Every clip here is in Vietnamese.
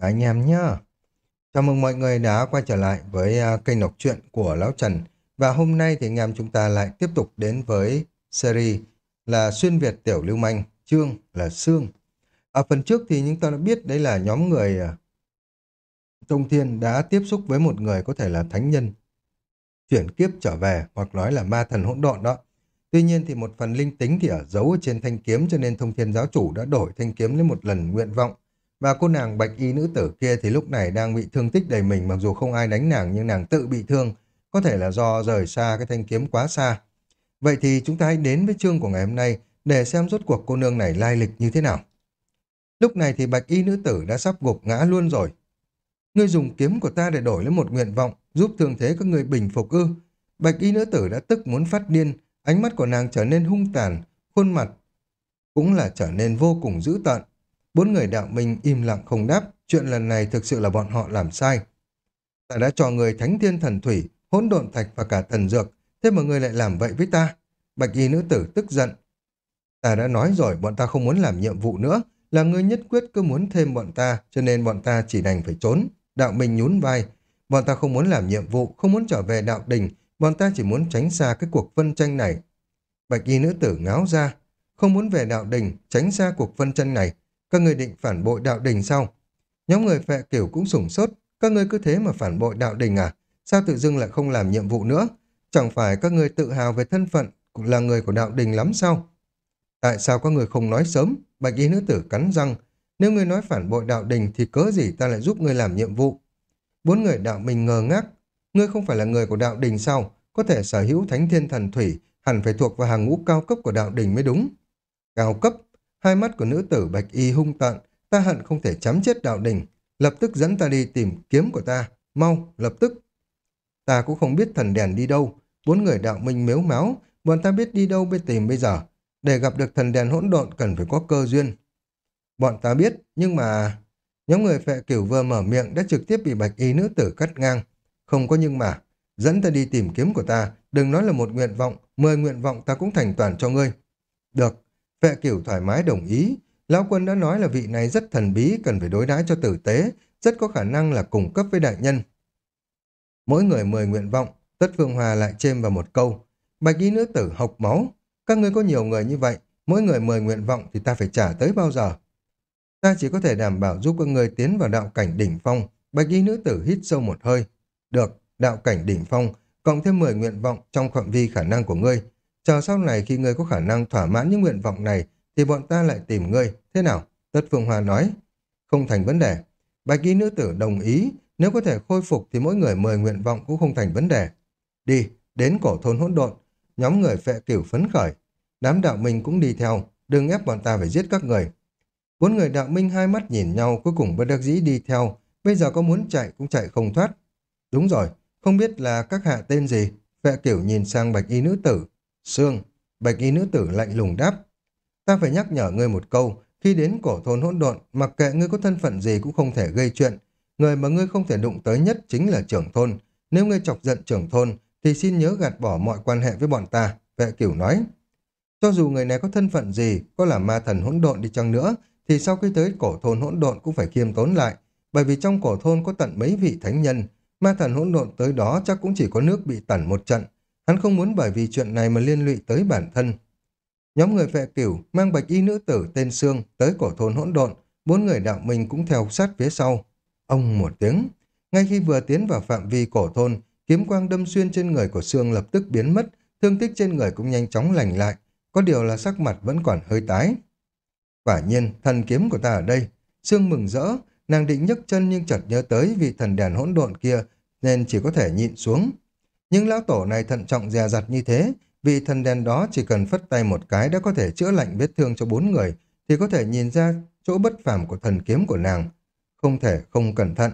anh em nhá. Chào mừng mọi người đã quay trở lại với uh, kênh đọc truyện của Lão Trần. Và hôm nay thì anh em chúng ta lại tiếp tục đến với series là Xuyên Việt Tiểu Lưu Manh, chương là Sương. Ở phần trước thì chúng ta đã biết đấy là nhóm người uh, Tông Thiên đã tiếp xúc với một người có thể là thánh nhân chuyển kiếp trở về hoặc nói là ma thần hỗn độn đó. Tuy nhiên thì một phần linh tính thì ở giấu ở trên thanh kiếm cho nên thông thiên giáo chủ đã đổi thanh kiếm lên một lần nguyện vọng và cô nàng bạch y nữ tử kia thì lúc này đang bị thương tích đầy mình mặc dù không ai đánh nàng nhưng nàng tự bị thương. Có thể là do rời xa cái thanh kiếm quá xa. Vậy thì chúng ta hãy đến với chương của ngày hôm nay để xem rốt cuộc cô nương này lai lịch như thế nào. Lúc này thì bạch y nữ tử đã sắp gục ngã luôn rồi. Ngươi dùng kiếm của ta để đổi lấy một nguyện vọng, giúp thương thế các người bình phục ư. Bạch y nữ tử đã tức muốn phát điên, ánh mắt của nàng trở nên hung tàn, khuôn mặt cũng là trở nên vô cùng dữ tợn. Bốn người đạo minh im lặng không đáp, chuyện lần này thực sự là bọn họ làm sai. Ta đã cho người thánh thiên thần thủy, hỗn độn thạch và cả thần dược, thế mà người lại làm vậy với ta. Bạch y nữ tử tức giận. Ta đã nói rồi, bọn ta không muốn làm nhiệm vụ nữa, là người nhất quyết cứ muốn thêm bọn ta, cho nên bọn ta chỉ đành phải trốn. Đạo Minh nhún vai. Bọn ta không muốn làm nhiệm vụ, không muốn trở về đạo đình, bọn ta chỉ muốn tránh xa cái cuộc phân tranh này. Bạch y nữ tử ngáo ra, không muốn về đạo đình, tránh xa cuộc phân tranh này, các người định phản bội đạo đình sao? Nhóm người phệ kiểu cũng sủng sốt. Các người cứ thế mà phản bội đạo đình à? Sao tự dưng lại không làm nhiệm vụ nữa? Chẳng phải các người tự hào về thân phận cũng là người của đạo đình lắm sao? Tại sao các người không nói sớm? Bạch y nữ tử cắn răng. Nếu người nói phản bội đạo đình thì cớ gì ta lại giúp người làm nhiệm vụ? Bốn người đạo mình ngờ ngác. Ngươi không phải là người của đạo đình sao? Có thể sở hữu thánh thiên thần thủy, hẳn phải thuộc vào hàng ngũ cao cấp của đạo đình mới đúng. Cao cấp? Hai mắt của nữ tử bạch y hung tận, ta hận không thể chấm chết đạo đình, lập tức dẫn ta đi tìm kiếm của ta, mau, lập tức. Ta cũng không biết thần đèn đi đâu, bốn người đạo minh mếu máu, bọn ta biết đi đâu biết tìm bây giờ. Để gặp được thần đèn hỗn độn cần phải có cơ duyên. Bọn ta biết, nhưng mà... Nhóm người phệ cửu vừa mở miệng đã trực tiếp bị bạch y nữ tử cắt ngang. Không có nhưng mà, dẫn ta đi tìm kiếm của ta, đừng nói là một nguyện vọng, mười nguyện vọng ta cũng thành toàn cho ngươi. Được, Vệ cửu thoải mái đồng ý. Lão quân đã nói là vị này rất thần bí, cần phải đối đãi cho tử tế, rất có khả năng là cùng cấp với đại nhân. Mỗi người mười nguyện vọng, Tất Phương Hòa lại chêm vào một câu. Bạch y nữ tử hộc máu. Các ngươi có nhiều người như vậy, mỗi người mười nguyện vọng thì ta phải trả tới bao giờ? Ta chỉ có thể đảm bảo giúp các ngươi tiến vào đạo cảnh đỉnh phong. Bạch y nữ tử hít sâu một hơi. Được, đạo cảnh đỉnh phong, cộng thêm mười nguyện vọng trong phạm vi khả năng của ngươi, Chờ sau này khi ngươi có khả năng thỏa mãn những nguyện vọng này, thì bọn ta lại tìm ngươi. Thế nào? Tất Phương Hoa nói. Không thành vấn đề. Bạch y nữ tử đồng ý, nếu có thể khôi phục thì mỗi người mời nguyện vọng cũng không thành vấn đề. Đi, đến cổ thôn hỗn độn, nhóm người phệ cửu phấn khởi. Đám đạo minh cũng đi theo, đừng ép bọn ta phải giết các người. Bốn người đạo minh hai mắt nhìn nhau cuối cùng bất đắc dĩ đi theo, bây giờ có muốn chạy cũng chạy không thoát. Đúng rồi, không biết là các hạ tên gì, phệ cửu nhìn sang bạch y nữ tử, Sương, bạch y nữ tử lạnh lùng đáp. Ta phải nhắc nhở ngươi một câu, khi đến cổ thôn hỗn độn, mặc kệ ngươi có thân phận gì cũng không thể gây chuyện. Người mà ngươi không thể đụng tới nhất chính là trưởng thôn. Nếu ngươi chọc giận trưởng thôn, thì xin nhớ gạt bỏ mọi quan hệ với bọn ta, vệ cửu nói. Cho dù người này có thân phận gì, có là ma thần hỗn độn đi chăng nữa, thì sau khi tới cổ thôn hỗn độn cũng phải khiêm tốn lại, bởi vì trong cổ thôn có tận mấy vị thánh nhân, ma thần hỗn độn tới đó chắc cũng chỉ có nước bị tẩn một trận, Hắn không muốn bởi vì chuyện này mà liên lụy tới bản thân. Nhóm người vệ cửu mang bạch y nữ tử tên Sương tới cổ thôn hỗn độn, bốn người đạo minh cũng theo sát phía sau. Ông một tiếng, ngay khi vừa tiến vào phạm vi cổ thôn, kiếm quang đâm xuyên trên người của Sương lập tức biến mất, thương tích trên người cũng nhanh chóng lành lại, có điều là sắc mặt vẫn còn hơi tái. Quả nhiên, thần kiếm của ta ở đây. Sương mừng rỡ, nàng định nhấc chân nhưng chợt nhớ tới vị thần đèn hỗn độn kia, nên chỉ có thể nhịn xuống. Nhưng lão tổ này thận trọng dè dặt như thế, vì thần đèn đó chỉ cần phất tay một cái đã có thể chữa lạnh vết thương cho bốn người, thì có thể nhìn ra chỗ bất phàm của thần kiếm của nàng. Không thể không cẩn thận.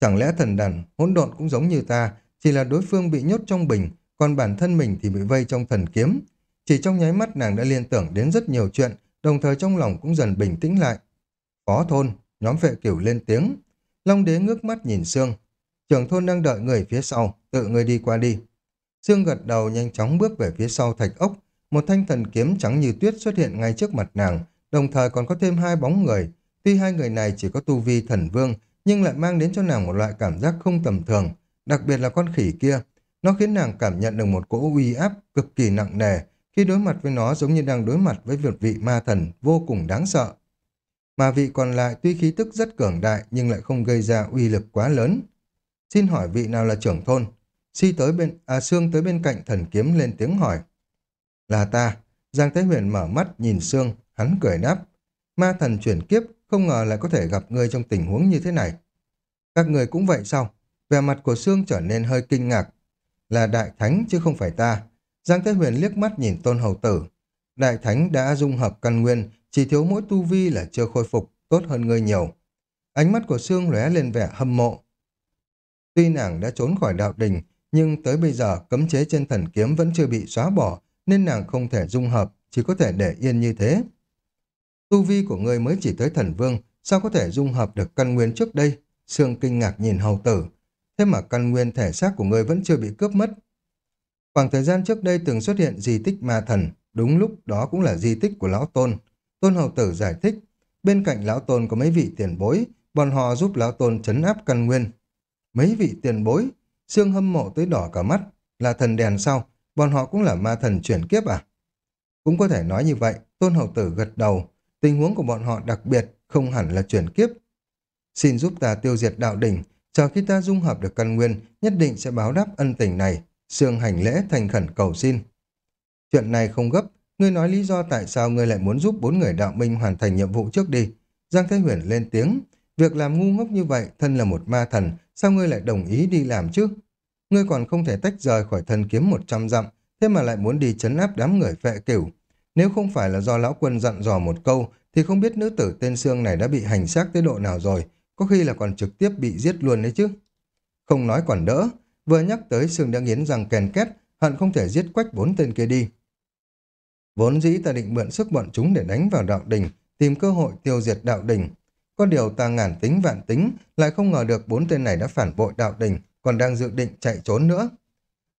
Chẳng lẽ thần đàn hỗn độn cũng giống như ta, chỉ là đối phương bị nhốt trong bình, còn bản thân mình thì bị vây trong thần kiếm. Chỉ trong nháy mắt nàng đã liên tưởng đến rất nhiều chuyện, đồng thời trong lòng cũng dần bình tĩnh lại. Phó thôn, nhóm vệ cửu lên tiếng. Long đế ngước mắt nhìn Sương, Trưởng thôn đang đợi người phía sau, tự người đi qua đi. dương gật đầu nhanh chóng bước về phía sau thạch ốc, một thanh thần kiếm trắng như tuyết xuất hiện ngay trước mặt nàng, đồng thời còn có thêm hai bóng người. Tuy hai người này chỉ có tu vi thần vương, nhưng lại mang đến cho nàng một loại cảm giác không tầm thường, đặc biệt là con khỉ kia. Nó khiến nàng cảm nhận được một cỗ uy áp cực kỳ nặng nề, khi đối mặt với nó giống như đang đối mặt với việc vị ma thần vô cùng đáng sợ. Mà vị còn lại tuy khí tức rất cường đại nhưng lại không gây ra uy lực quá lớn. Xin hỏi vị nào là trưởng thôn? Si tới bên, à Sương tới bên cạnh thần kiếm lên tiếng hỏi. Là ta. Giang Thế Huyền mở mắt nhìn Sương, hắn cười đáp. Ma thần chuyển kiếp, không ngờ lại có thể gặp ngươi trong tình huống như thế này. Các người cũng vậy sao? Vẻ mặt của Sương trở nên hơi kinh ngạc. Là đại thánh chứ không phải ta. Giang Thế Huyền liếc mắt nhìn tôn hầu tử. Đại thánh đã dung hợp căn nguyên, chỉ thiếu mỗi tu vi là chưa khôi phục, tốt hơn ngươi nhiều. Ánh mắt của Sương lóe lên vẻ hâm mộ. Tuy nàng đã trốn khỏi đạo đình, nhưng tới bây giờ cấm chế trên thần kiếm vẫn chưa bị xóa bỏ, nên nàng không thể dung hợp, chỉ có thể để yên như thế. Tu vi của ngươi mới chỉ tới thần vương, sao có thể dung hợp được căn nguyên trước đây? Sương kinh ngạc nhìn hầu tử. Thế mà căn nguyên thể xác của ngươi vẫn chưa bị cướp mất. Khoảng thời gian trước đây từng xuất hiện di tích ma thần, đúng lúc đó cũng là di tích của lão tôn. Tôn hầu tử giải thích, bên cạnh lão tôn có mấy vị tiền bối, bọn họ giúp lão tôn chấn áp căn nguyên. Mấy vị tiền bối, sương hâm mộ tới đỏ cả mắt, là thần đèn sao? Bọn họ cũng là ma thần chuyển kiếp à? Cũng có thể nói như vậy, tôn hậu tử gật đầu, tình huống của bọn họ đặc biệt, không hẳn là chuyển kiếp. Xin giúp ta tiêu diệt đạo đỉnh, chờ khi ta dung hợp được căn nguyên, nhất định sẽ báo đáp ân tình này. Sương hành lễ thành khẩn cầu xin. Chuyện này không gấp, ngươi nói lý do tại sao ngươi lại muốn giúp bốn người đạo minh hoàn thành nhiệm vụ trước đi. Giang Thế Huyền lên tiếng, việc làm ngu ngốc như vậy, thân là một ma thần, sao ngươi lại đồng ý đi làm chứ? Ngươi còn không thể tách rời khỏi thần kiếm một trăm dặm, thế mà lại muốn đi chấn áp đám người phệ cửu. Nếu không phải là do lão quân dặn dò một câu, thì không biết nữ tử tên Sương này đã bị hành xác tới độ nào rồi, có khi là còn trực tiếp bị giết luôn đấy chứ. Không nói còn đỡ, vừa nhắc tới Sương đã nghiến răng kèn két, hận không thể giết quách bốn tên kia đi. Vốn dĩ ta định mượn sức bọn chúng để đánh vào đạo đình, tìm cơ hội tiêu diệt đạo đình. Có điều ta ngàn tính vạn tính, lại không ngờ được bốn tên này đã phản bội đạo đình, còn đang dự định chạy trốn nữa.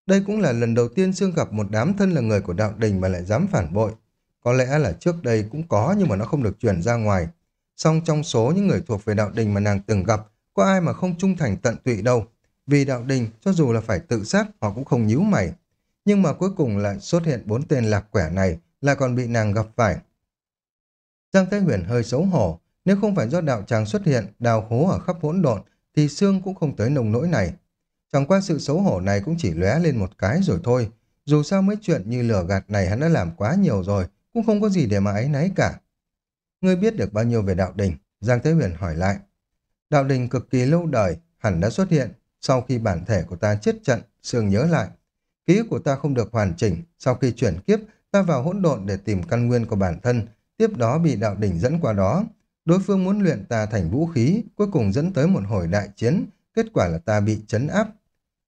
Đây cũng là lần đầu tiên Sương gặp một đám thân là người của đạo đình mà lại dám phản bội. Có lẽ là trước đây cũng có nhưng mà nó không được truyền ra ngoài. Song trong số những người thuộc về đạo đình mà nàng từng gặp, có ai mà không trung thành tận tụy đâu. Vì đạo đình, cho dù là phải tự sát, họ cũng không nhíu mày. Nhưng mà cuối cùng lại xuất hiện bốn tên lạc quẻ này, lại còn bị nàng gặp phải. Giang Thái Huyền hơi xấu hổ, nếu không phải do đạo tràng xuất hiện, đào hố ở khắp hỗn độn, thì xương cũng không tới nồng nỗi này. Chẳng qua sự xấu hổ này cũng chỉ lóe lên một cái rồi thôi. Dù sao mấy chuyện như lửa gạt này hắn đã làm quá nhiều rồi, cũng không có gì để mà ấy náy cả. Ngươi biết được bao nhiêu về đạo đình? Giang Thế Huyền hỏi lại. Đạo đình cực kỳ lâu đời, hẳn đã xuất hiện. Sau khi bản thể của ta chết trận, Sương nhớ lại. Ký của ta không được hoàn chỉnh. Sau khi chuyển kiếp, ta vào hỗn độn để tìm căn nguyên của bản thân. Tiếp đó bị đạo đình dẫn qua đó. Đối phương muốn luyện ta thành vũ khí, cuối cùng dẫn tới một hồi đại chiến. Kết quả là ta bị chấn áp.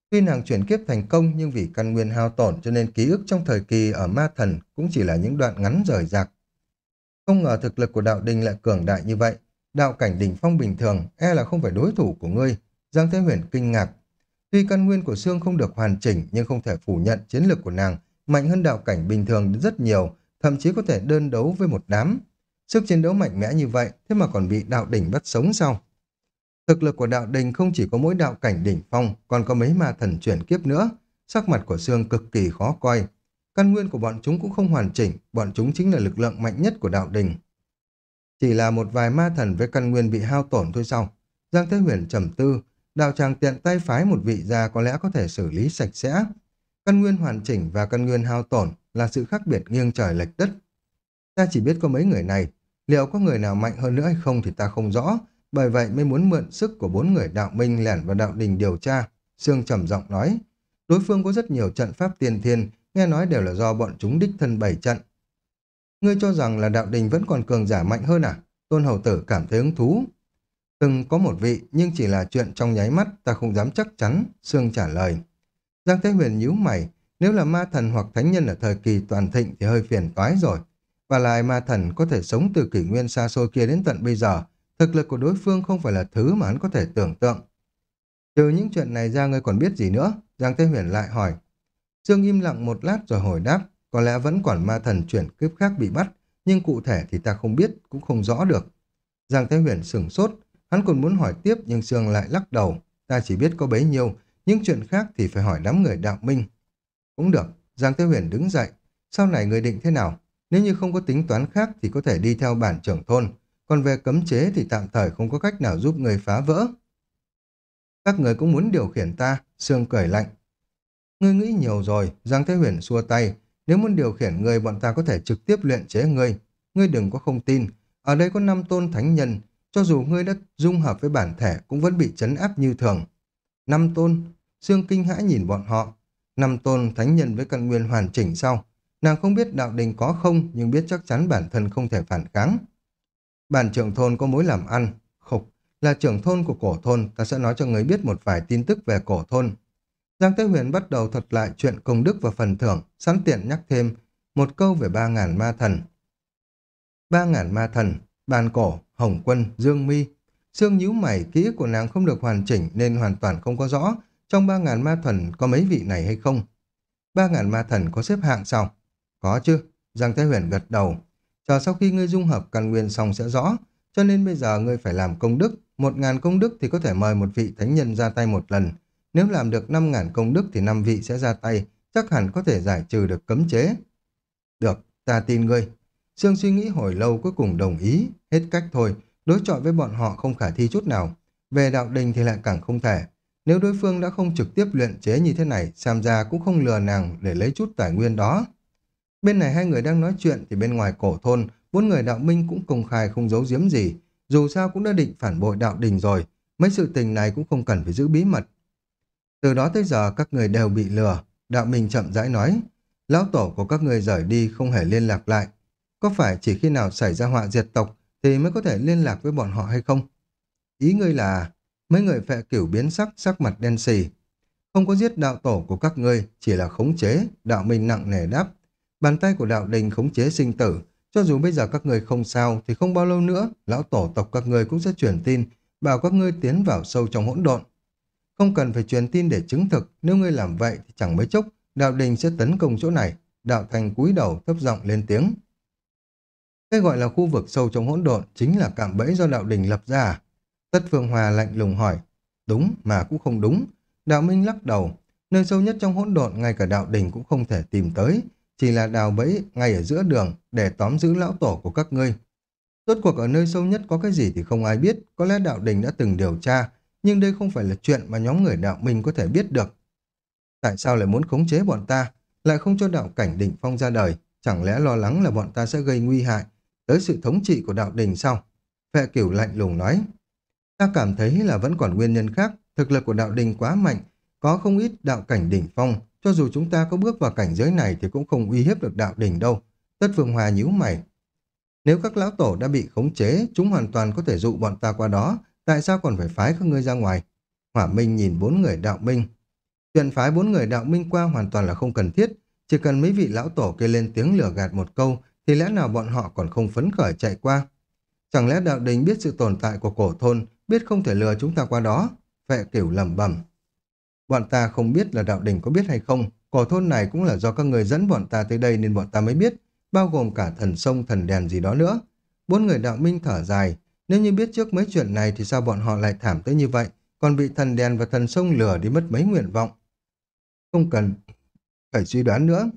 Tuy nàng chuyển kiếp thành công nhưng vì căn nguyên hao tổn cho nên ký ức trong thời kỳ ở ma thần cũng chỉ là những đoạn ngắn rời rạc. Không ngờ thực lực của đạo đình lại cường đại như vậy. Đạo cảnh đỉnh phong bình thường e là không phải đối thủ của ngươi. Giang Thế Huyền kinh ngạc. Tuy căn nguyên của xương không được hoàn chỉnh nhưng không thể phủ nhận chiến lược của nàng mạnh hơn đạo cảnh bình thường rất nhiều, thậm chí có thể đơn đấu với một đám. Sức chiến đấu mạnh mẽ như vậy, thế mà còn bị đạo đỉnh bắt sống sao? Thực lực của đạo đỉnh không chỉ có mỗi đạo cảnh đỉnh phong, còn có mấy ma thần chuyển kiếp nữa. Sắc mặt của Sương cực kỳ khó coi. Căn nguyên của bọn chúng cũng không hoàn chỉnh, bọn chúng chính là lực lượng mạnh nhất của đạo đỉnh. Chỉ là một vài ma thần với căn nguyên bị hao tổn thôi sao? Giang Thế Huyền trầm tư, đạo tràng tiện tay phái một vị già có lẽ có thể xử lý sạch sẽ. Căn nguyên hoàn chỉnh và căn nguyên hao tổn là sự khác biệt nghiêng trời lệch đất. Ta chỉ biết có mấy người này, liệu có người nào mạnh hơn nữa hay không thì ta không rõ, bởi vậy mới muốn mượn sức của bốn người đạo minh lẻn vào đạo đình điều tra. Sương trầm giọng nói, đối phương có rất nhiều trận pháp tiên thiên, nghe nói đều là do bọn chúng đích thân bảy trận. Ngươi cho rằng là đạo đình vẫn còn cường giả mạnh hơn à? Tôn hầu tử cảm thấy hứng thú. Từng có một vị, nhưng chỉ là chuyện trong nháy mắt, ta không dám chắc chắn, Sương trả lời. Giang Thế Huyền nhíu mày, nếu là ma thần hoặc thánh nhân ở thời kỳ toàn thịnh thì hơi phiền toái rồi. Và lại ma thần có thể sống từ kỷ nguyên xa xôi kia đến tận bây giờ, thực lực của đối phương không phải là thứ mà hắn có thể tưởng tượng. Từ những chuyện này ra ngươi còn biết gì nữa? Giang Thế Huyền lại hỏi. Dương im lặng một lát rồi hồi đáp, có lẽ vẫn còn ma thần chuyển kiếp khác bị bắt, nhưng cụ thể thì ta không biết, cũng không rõ được. Giang thế Huyền sửng sốt, hắn còn muốn hỏi tiếp nhưng Sương lại lắc đầu. Ta chỉ biết có bấy nhiêu, những chuyện khác thì phải hỏi đám người đạo minh. Cũng được, Giang Thế Huyền đứng dậy. Sau này người định thế nào? Nếu như không có tính toán khác thì có thể đi theo bản trưởng thôn. Còn về cấm chế thì tạm thời không có cách nào giúp người phá vỡ. Các người cũng muốn điều khiển ta, Sương cười lạnh. Ngươi nghĩ nhiều rồi, Giang Thế Huyền xua tay. Nếu muốn điều khiển người bọn ta có thể trực tiếp luyện chế ngươi. Ngươi đừng có không tin. Ở đây có năm tôn thánh nhân. Cho dù ngươi đã dung hợp với bản thể cũng vẫn bị chấn áp như thường. Năm tôn, Sương kinh hãi nhìn bọn họ. Năm tôn thánh nhân với căn nguyên hoàn chỉnh sau. Nàng không biết đạo đình có không, nhưng biết chắc chắn bản thân không thể phản kháng. Bản trưởng thôn có mối làm ăn. Khục, là trưởng thôn của cổ thôn, ta sẽ nói cho người biết một vài tin tức về cổ thôn. Giang Tế Huyền bắt đầu thuật lại chuyện công đức và phần thưởng, sẵn tiện nhắc thêm một câu về ba ngàn ma thần. Ba ngàn ma thần, bàn cổ, hồng quân, dương mi. Sương nhíu mày, ký của nàng không được hoàn chỉnh nên hoàn toàn không có rõ trong ba ngàn ma thần có mấy vị này hay không. Ba ngàn ma thần có xếp hạng sao? Có chứ, Giang Thái Huyền gật đầu. Chờ sau khi ngươi dung hợp căn nguyên xong sẽ rõ, cho nên bây giờ ngươi phải làm công đức. Một ngàn công đức thì có thể mời một vị thánh nhân ra tay một lần. Nếu làm được năm ngàn công đức thì năm vị sẽ ra tay, chắc hẳn có thể giải trừ được cấm chế. Được, ta tin ngươi. Sương suy nghĩ hồi lâu cuối cùng đồng ý, hết cách thôi, đối chọi với bọn họ không khả thi chút nào. Về đạo đình thì lại càng không thể. Nếu đối phương đã không trực tiếp luyện chế như thế này, Sam gia cũng không lừa nàng để lấy chút tài nguyên đó. Bên này hai người đang nói chuyện thì bên ngoài cổ thôn, bốn người đạo minh cũng công khai không giấu giếm gì. Dù sao cũng đã định phản bội đạo đình rồi, mấy sự tình này cũng không cần phải giữ bí mật. Từ đó tới giờ các người đều bị lừa, đạo minh chậm rãi nói. Lão tổ của các người rời đi không hề liên lạc lại. Có phải chỉ khi nào xảy ra họa diệt tộc thì mới có thể liên lạc với bọn họ hay không? Ý ngươi là mấy người phệ cửu biến sắc, sắc mặt đen xì. Không có giết đạo tổ của các ngươi, chỉ là khống chế, đạo minh nặng nề đáp. Bàn tay của đạo đình khống chế sinh tử, cho dù bây giờ các người không sao thì không bao lâu nữa, lão tổ tộc các người cũng sẽ truyền tin, bảo các ngươi tiến vào sâu trong hỗn độn. Không cần phải truyền tin để chứng thực, nếu ngươi làm vậy thì chẳng mấy chốc, đạo đình sẽ tấn công chỗ này. Đạo thành cúi đầu thấp giọng lên tiếng. Cái gọi là khu vực sâu trong hỗn độn chính là cạm bẫy do đạo đình lập ra? Tất Phương Hòa lạnh lùng hỏi. Đúng mà cũng không đúng. Đạo Minh lắc đầu. Nơi sâu nhất trong hỗn độn ngay cả đạo đình cũng không thể tìm tới. Chỉ là đào bẫy ngay ở giữa đường để tóm giữ lão tổ của các ngươi. Rốt cuộc ở nơi sâu nhất có cái gì thì không ai biết. Có lẽ đạo đình đã từng điều tra. Nhưng đây không phải là chuyện mà nhóm người đạo Minh có thể biết được. Tại sao lại muốn khống chế bọn ta? Lại không cho đạo cảnh đỉnh phong ra đời? Chẳng lẽ lo lắng là bọn ta sẽ gây nguy hại tới sự thống trị của đạo đình sao? Phệ cửu lạnh lùng nói. Ta cảm thấy là vẫn còn nguyên nhân khác, thực lực của đạo đình quá mạnh, có không ít đạo cảnh đỉnh phong, cho dù chúng ta có bước vào cảnh giới này thì cũng không uy hiếp được đạo đỉnh đâu. Tất Phương Hòa nhíu mày. Nếu các lão tổ đã bị khống chế, chúng hoàn toàn có thể dụ bọn ta qua đó, tại sao còn phải phái các ngươi ra ngoài? Hỏa Minh nhìn bốn người đạo minh. Chuyện phái bốn người đạo minh qua hoàn toàn là không cần thiết, chỉ cần mấy vị lão tổ kêu lên tiếng lửa gạt một câu thì lẽ nào bọn họ còn không phấn khởi chạy qua? Chẳng lẽ đạo đình biết sự tồn tại của cổ thôn biết không thể lừa chúng ta qua đó. Vệ kiểu lầm bẩm Bọn ta không biết là đạo đình có biết hay không, cổ thôn này cũng là do các người dẫn bọn ta tới đây nên bọn ta mới biết, bao gồm cả thần sông, thần đèn gì đó nữa. Bốn người đạo minh thở dài, nếu như biết trước mấy chuyện này thì sao bọn họ lại thảm tới như vậy, còn bị thần đèn và thần sông lừa đi mất mấy nguyện vọng. Không cần phải suy đoán nữa.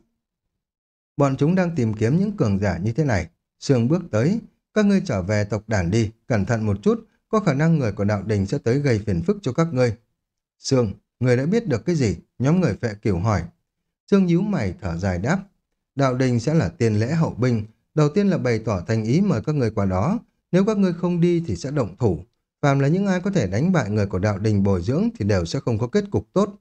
Bọn chúng đang tìm kiếm những cường giả như thế này. Sương bước tới, các ngươi trở về tộc đàn đi, cẩn thận một chút, có khả năng người của đạo đình sẽ tới gây phiền phức cho các ngươi. Sương, người đã biết được cái gì? Nhóm người phệ kiểu hỏi. Sương nhíu mày thở dài đáp. Đạo đình sẽ là tiền lễ hậu binh. Đầu tiên là bày tỏ thành ý mời các người qua đó. Nếu các ngươi không đi thì sẽ động thủ. Phàm là những ai có thể đánh bại người của đạo đình bồi dưỡng thì đều sẽ không có kết cục tốt.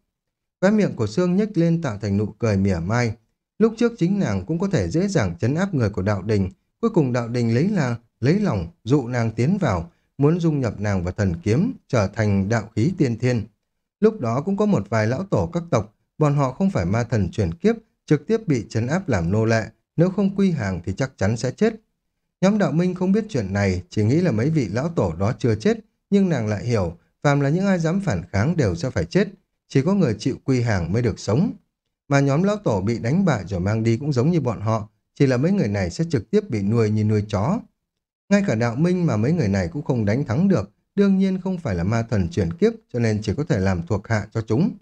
Cái miệng của Sương nhếch lên tạo thành nụ cười mỉa mai. Lúc trước chính nàng cũng có thể dễ dàng chấn áp người của đạo đình. Cuối cùng đạo đình lấy là lấy lòng dụ nàng tiến vào muốn dung nhập nàng vào thần kiếm, trở thành đạo khí tiên thiên. Lúc đó cũng có một vài lão tổ các tộc, bọn họ không phải ma thần chuyển kiếp, trực tiếp bị chấn áp làm nô lệ, nếu không quy hàng thì chắc chắn sẽ chết. Nhóm đạo minh không biết chuyện này, chỉ nghĩ là mấy vị lão tổ đó chưa chết, nhưng nàng lại hiểu, phàm là những ai dám phản kháng đều sẽ phải chết, chỉ có người chịu quy hàng mới được sống. Mà nhóm lão tổ bị đánh bại rồi mang đi cũng giống như bọn họ, chỉ là mấy người này sẽ trực tiếp bị nuôi như nuôi chó. Ngay cả đạo minh mà mấy người này cũng không đánh thắng được, đương nhiên không phải là ma thần chuyển kiếp cho nên chỉ có thể làm thuộc hạ cho chúng.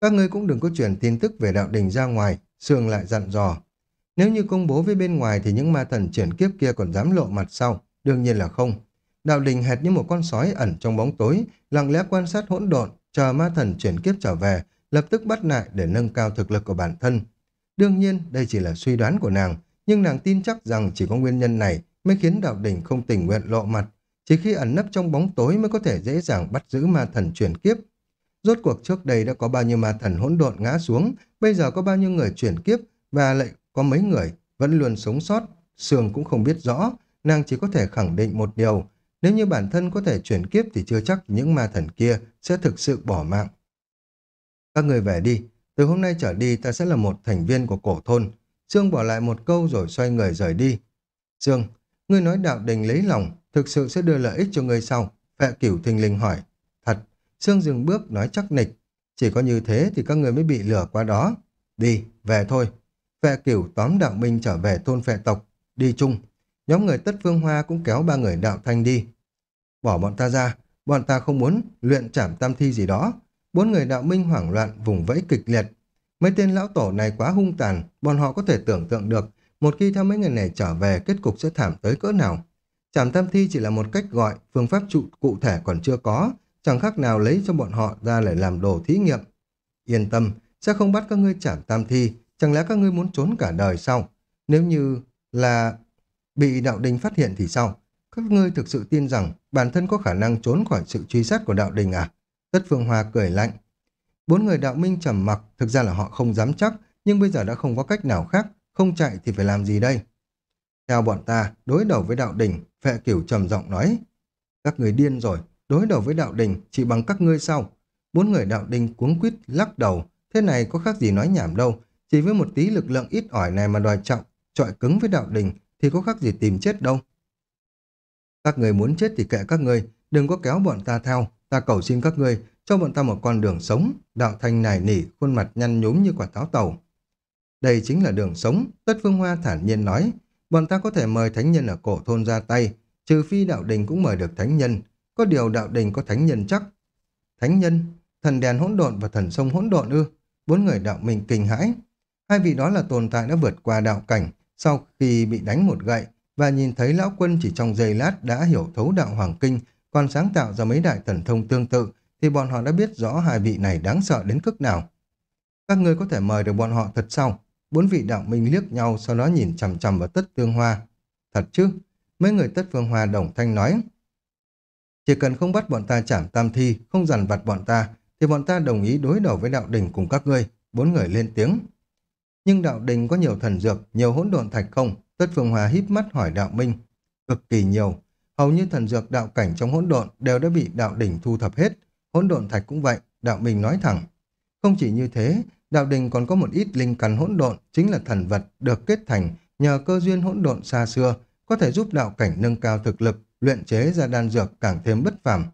Các ngươi cũng đừng có truyền tin tức về đạo đình ra ngoài, Sương lại dặn dò. Nếu như công bố với bên ngoài thì những ma thần chuyển kiếp kia còn dám lộ mặt sau, đương nhiên là không. Đạo đình hệt như một con sói ẩn trong bóng tối, lặng lẽ quan sát hỗn độn, chờ ma thần chuyển kiếp trở về, lập tức bắt lại để nâng cao thực lực của bản thân. Đương nhiên, đây chỉ là suy đoán của nàng, nhưng nàng tin chắc rằng chỉ có nguyên nhân này mới khiến đạo đình không tình nguyện lộ mặt. Chỉ khi ẩn nấp trong bóng tối mới có thể dễ dàng bắt giữ ma thần chuyển kiếp. Rốt cuộc trước đây đã có bao nhiêu ma thần hỗn độn ngã xuống, bây giờ có bao nhiêu người chuyển kiếp và lại có mấy người vẫn luôn sống sót. Sương cũng không biết rõ, nàng chỉ có thể khẳng định một điều, nếu như bản thân có thể chuyển kiếp thì chưa chắc những ma thần kia sẽ thực sự bỏ mạng. Các người về đi, từ hôm nay trở đi ta sẽ là một thành viên của cổ thôn. Sương bỏ lại một câu rồi xoay người rời đi. Sương, ngươi nói đạo đình lấy lòng, thực sự sẽ đưa lợi ích cho ngươi sau. Phệ cửu thình linh hỏi. Thật, Sương dừng bước nói chắc nịch. Chỉ có như thế thì các người mới bị lừa qua đó. Đi, về thôi. Phệ cửu tóm đạo minh trở về thôn phệ tộc. Đi chung. Nhóm người tất phương hoa cũng kéo ba người đạo thanh đi. Bỏ bọn ta ra, bọn ta không muốn luyện trảm tam thi gì đó. Bốn người đạo minh hoảng loạn vùng vẫy kịch liệt. Mấy tên lão tổ này quá hung tàn, bọn họ có thể tưởng tượng được một khi theo mấy người này trở về kết cục sẽ thảm tới cỡ nào. Trảm tam thi chỉ là một cách gọi, phương pháp trụ cụ thể còn chưa có, chẳng khác nào lấy cho bọn họ ra để làm đồ thí nghiệm. Yên tâm, sẽ không bắt các ngươi trảm tam thi, chẳng lẽ các ngươi muốn trốn cả đời sau Nếu như là bị đạo đình phát hiện thì sao? Các ngươi thực sự tin rằng bản thân có khả năng trốn khỏi sự truy sát của đạo đình à? Tất Phương Hoa cười lạnh. Bốn người đạo minh trầm mặc, thực ra là họ không dám chắc, nhưng bây giờ đã không có cách nào khác, không chạy thì phải làm gì đây? Theo bọn ta, đối đầu với đạo đình, phệ cửu trầm giọng nói. Các người điên rồi, đối đầu với đạo đình chỉ bằng các ngươi sao? Bốn người đạo đình cuống quýt lắc đầu, thế này có khác gì nói nhảm đâu, chỉ với một tí lực lượng ít ỏi này mà đòi trọng, trọi cứng với đạo đình thì có khác gì tìm chết đâu. Các người muốn chết thì kệ các người, đừng có kéo bọn ta theo, ta cầu xin các người cho bọn ta một con đường sống, đạo thanh nài nỉ, khuôn mặt nhăn nhúm như quả táo tàu. Đây chính là đường sống, Tất Phương Hoa thản nhiên nói, bọn ta có thể mời thánh nhân ở cổ thôn ra tay, trừ phi đạo đình cũng mời được thánh nhân, có điều đạo đình có thánh nhân chắc. Thánh nhân, thần đèn hỗn độn và thần sông hỗn độn ư? Bốn người đạo mình kinh hãi. Hai vị đó là tồn tại đã vượt qua đạo cảnh, sau khi bị đánh một gậy và nhìn thấy lão quân chỉ trong giây lát đã hiểu thấu đạo hoàng kinh, còn sáng tạo ra mấy đại thần thông tương tự, thì bọn họ đã biết rõ hai vị này đáng sợ đến cực nào. Các ngươi có thể mời được bọn họ thật sao? Bốn vị đạo minh liếc nhau sau đó nhìn chằm chằm vào tất tương hoa. Thật chứ? Mấy người tất phương hoa đồng thanh nói. Chỉ cần không bắt bọn ta chảm tam thi, không dằn vặt bọn ta, thì bọn ta đồng ý đối đầu với đạo đình cùng các ngươi. Bốn người lên tiếng. Nhưng đạo đình có nhiều thần dược, nhiều hỗn độn thạch không? Tất Phương Hòa híp mắt hỏi đạo minh. Cực kỳ nhiều. Hầu như thần dược đạo cảnh trong hỗn độn đều đã bị đạo đình thu thập hết. Hỗn độn thạch cũng vậy, đạo minh nói thẳng. Không chỉ như thế, đạo đình còn có một ít linh căn hỗn độn, chính là thần vật được kết thành nhờ cơ duyên hỗn độn xa xưa, có thể giúp đạo cảnh nâng cao thực lực, luyện chế ra đan dược càng thêm bất phàm.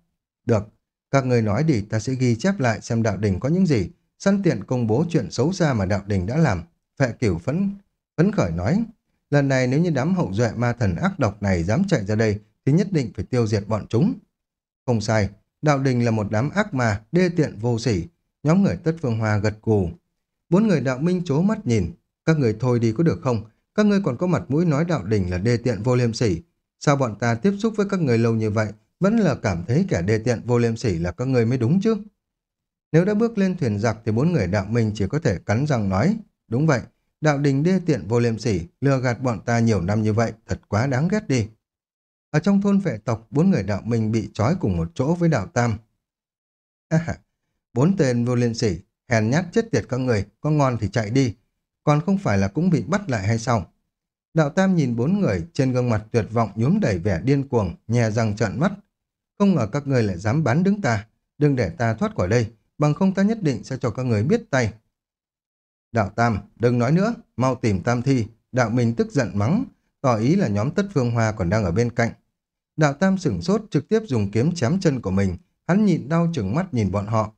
Được, các người nói đi ta sẽ ghi chép lại xem đạo đình có những gì, săn tiện công bố chuyện xấu xa mà đạo đình đã làm. Phệ cửu phấn, phấn khởi nói, lần này nếu như đám hậu duệ ma thần ác độc này dám chạy ra đây thì nhất định phải tiêu diệt bọn chúng. Không sai, đạo đình là một đám ác ma, đê tiện vô sỉ. Nhóm người tất phương hoa gật cù. Bốn người đạo minh chố mắt nhìn, các người thôi đi có được không? Các ngươi còn có mặt mũi nói đạo đình là đê tiện vô liêm sỉ. Sao bọn ta tiếp xúc với các người lâu như vậy, vẫn là cảm thấy kẻ đê tiện vô liêm sỉ là các người mới đúng chứ? Nếu đã bước lên thuyền giặc thì bốn người đạo minh chỉ có thể cắn răng nói, Đúng vậy, đạo đình đê tiện vô liêm sỉ, lừa gạt bọn ta nhiều năm như vậy, thật quá đáng ghét đi. Ở trong thôn vệ tộc, bốn người đạo minh bị trói cùng một chỗ với đạo tam. À, bốn tên vô liêm sỉ, hèn nhát chết tiệt các người, có ngon thì chạy đi, còn không phải là cũng bị bắt lại hay sao? Đạo tam nhìn bốn người, trên gương mặt tuyệt vọng nhuốm đầy vẻ điên cuồng, nhè răng trợn mắt. Không ngờ các người lại dám bán đứng ta, đừng để ta thoát khỏi đây, bằng không ta nhất định sẽ cho các người biết tay. Đạo Tam, đừng nói nữa, mau tìm Tam Thi. Đạo Minh tức giận mắng, tỏ ý là nhóm Tất Phương Hoa còn đang ở bên cạnh. Đạo Tam sửng sốt trực tiếp dùng kiếm chém chân của mình, hắn nhịn đau chừng mắt nhìn bọn họ.